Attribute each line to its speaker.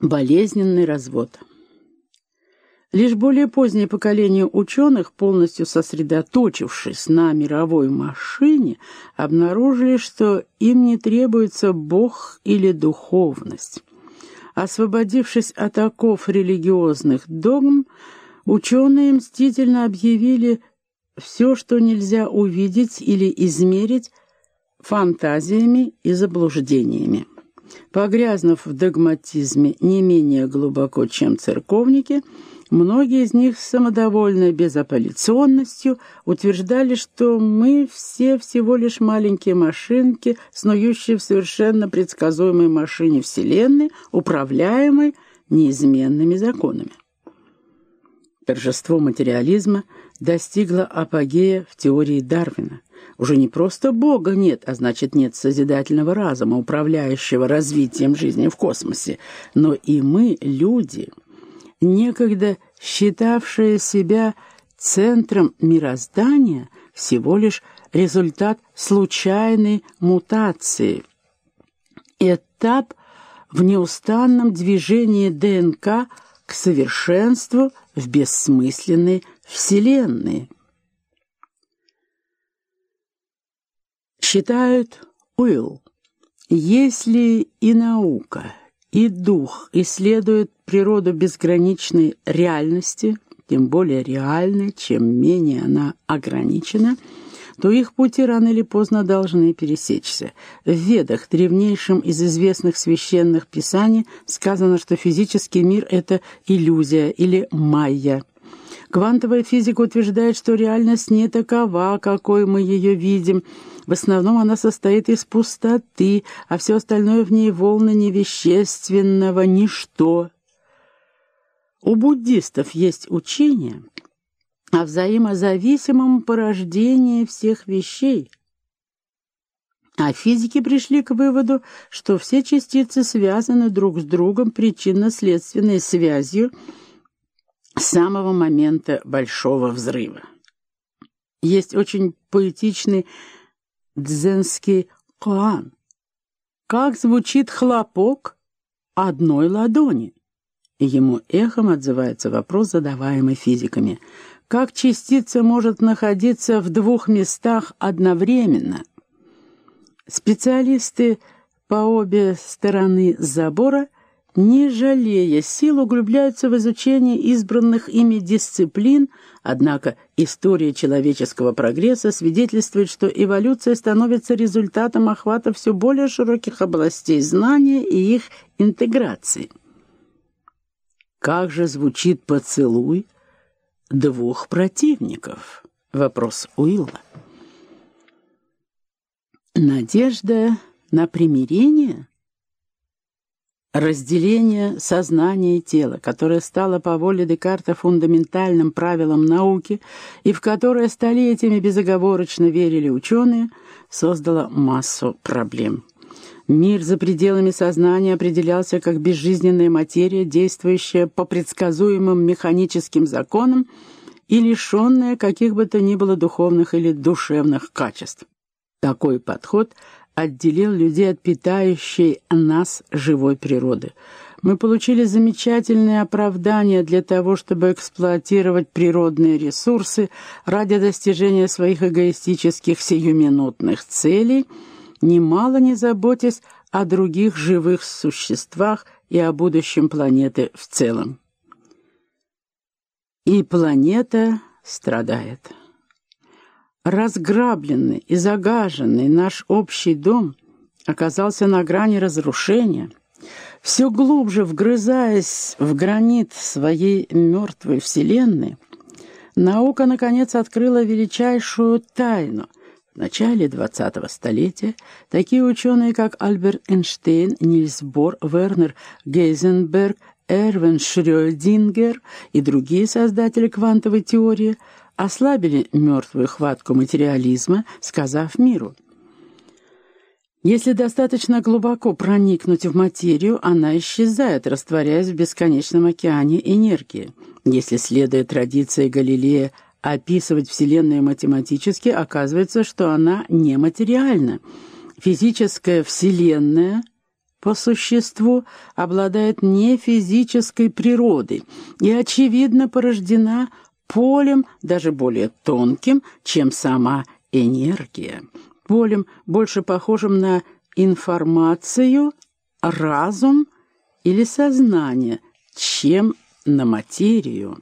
Speaker 1: Болезненный развод. Лишь более позднее поколение ученых, полностью сосредоточившись на мировой машине, обнаружили, что им не требуется Бог или духовность. Освободившись от оков религиозных догм, ученые мстительно объявили все, что нельзя увидеть или измерить, фантазиями и заблуждениями. Погрязнув в догматизме не менее глубоко, чем церковники, многие из них с самодовольной безапелляционностью утверждали, что мы все всего лишь маленькие машинки, снующие в совершенно предсказуемой машине Вселенной, управляемой неизменными законами. Торжество материализма достигло апогея в теории Дарвина. Уже не просто Бога нет, а значит нет созидательного разума, управляющего развитием жизни в космосе, но и мы, люди, некогда считавшие себя центром мироздания, всего лишь результат случайной мутации. Этап в неустанном движении ДНК к совершенству в бессмысленной Вселенной. Считают Уилл, если и наука, и дух исследуют природу безграничной реальности, тем более реальной, чем менее она ограничена, то их пути рано или поздно должны пересечься. В Ведах, древнейшем из известных священных писаний, сказано, что физический мир — это иллюзия или майя — Квантовая физика утверждает, что реальность не такова, какой мы ее видим. В основном она состоит из пустоты, а все остальное в ней волны невещественного ничто. У буддистов есть учение о взаимозависимом порождении всех вещей. А физики пришли к выводу, что все частицы связаны друг с другом причинно-следственной связью – с самого момента Большого взрыва. Есть очень поэтичный дзенский коан. Как звучит хлопок одной ладони? ему эхом отзывается вопрос, задаваемый физиками. Как частица может находиться в двух местах одновременно? Специалисты по обе стороны забора не жалея сил, углубляются в изучение избранных ими дисциплин, однако история человеческого прогресса свидетельствует, что эволюция становится результатом охвата все более широких областей знания и их интеграции. Как же звучит поцелуй двух противников? Вопрос Уилла. Надежда на примирение – Разделение сознания и тела, которое стало по воле Декарта фундаментальным правилом науки и в которое столетиями безоговорочно верили ученые, создало массу проблем. Мир за пределами сознания определялся как безжизненная материя, действующая по предсказуемым механическим законам и лишенная каких бы то ни было духовных или душевных качеств. Такой подход отделил людей от питающей нас живой природы. Мы получили замечательные оправдания для того, чтобы эксплуатировать природные ресурсы ради достижения своих эгоистических сиюминутных целей, немало не заботясь о других живых существах и о будущем планеты в целом. И планета страдает. Разграбленный и загаженный наш общий дом оказался на грани разрушения. Все глубже вгрызаясь в гранит своей мертвой вселенной, наука, наконец, открыла величайшую тайну. В начале XX столетия такие ученые, как Альберт Эйнштейн, Нильс Бор, Вернер Гейзенберг, Эрвин Шрёдингер и другие создатели квантовой теории – ослабили мертвую хватку материализма, сказав миру. Если достаточно глубоко проникнуть в материю, она исчезает, растворяясь в бесконечном океане энергии. Если, следуя традиции Галилея, описывать Вселенную математически, оказывается, что она нематериальна. Физическая Вселенная — по существу обладает не физической природой и, очевидно, порождена полем даже более тонким, чем сама энергия, полем, больше похожим на информацию, разум или сознание, чем на материю.